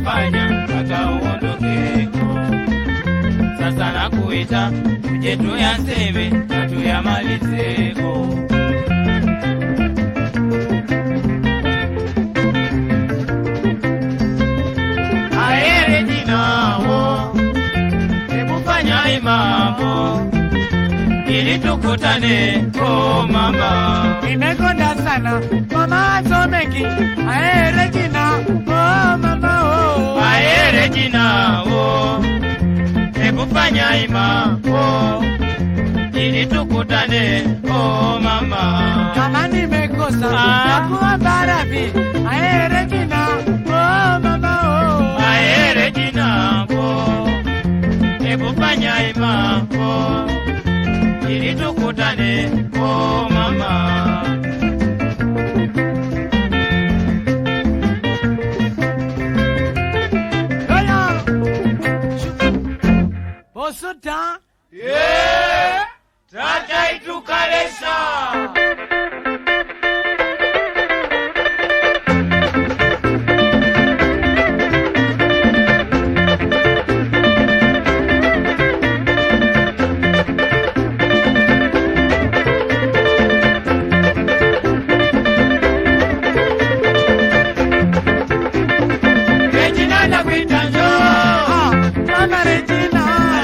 mpaka uondokeko. Sasa nakuita uje tuyaseme na tuyamalizeko. Aere jinawo, ili tukutane, oh mama. Nimekonda sana mawazo mengi, aere hebu ima oh, ili tukutane, oh mama. Kama nimekosa Ah. rabi aere jina oh mama oh. Aere jinawo, hebu fanya oh, ili tukutane, oh mama. So da? Yeah!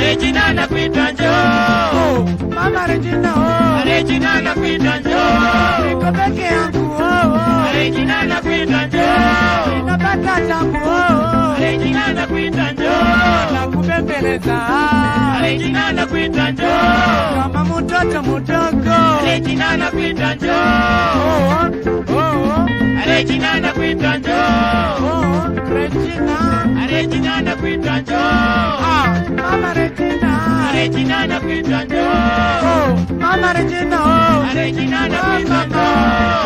Regina Regina nakuita njoo. oh, mama Regina oh. Regina nakuita njoo. Niko peke yangu oh, oh. Regina nakuita njoo. Napata tabu oh, oh. Regina nakuita njoo. Nakubembeleza Regina nakuita njoo. kama mtoto mdogo Regina nakuita njoo. oh, oh, oh. Regina nakuita njoo. Oh, Regina Regina nakuita njoo. ah, Regina Regina I'm oh, Mama Regina, oh. Regina na Pitando.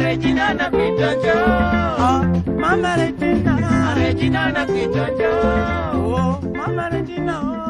Regina na kitonjo. Oh, Mama Regina. Regina na kitonjo. Oh, Mama Regina. Oh.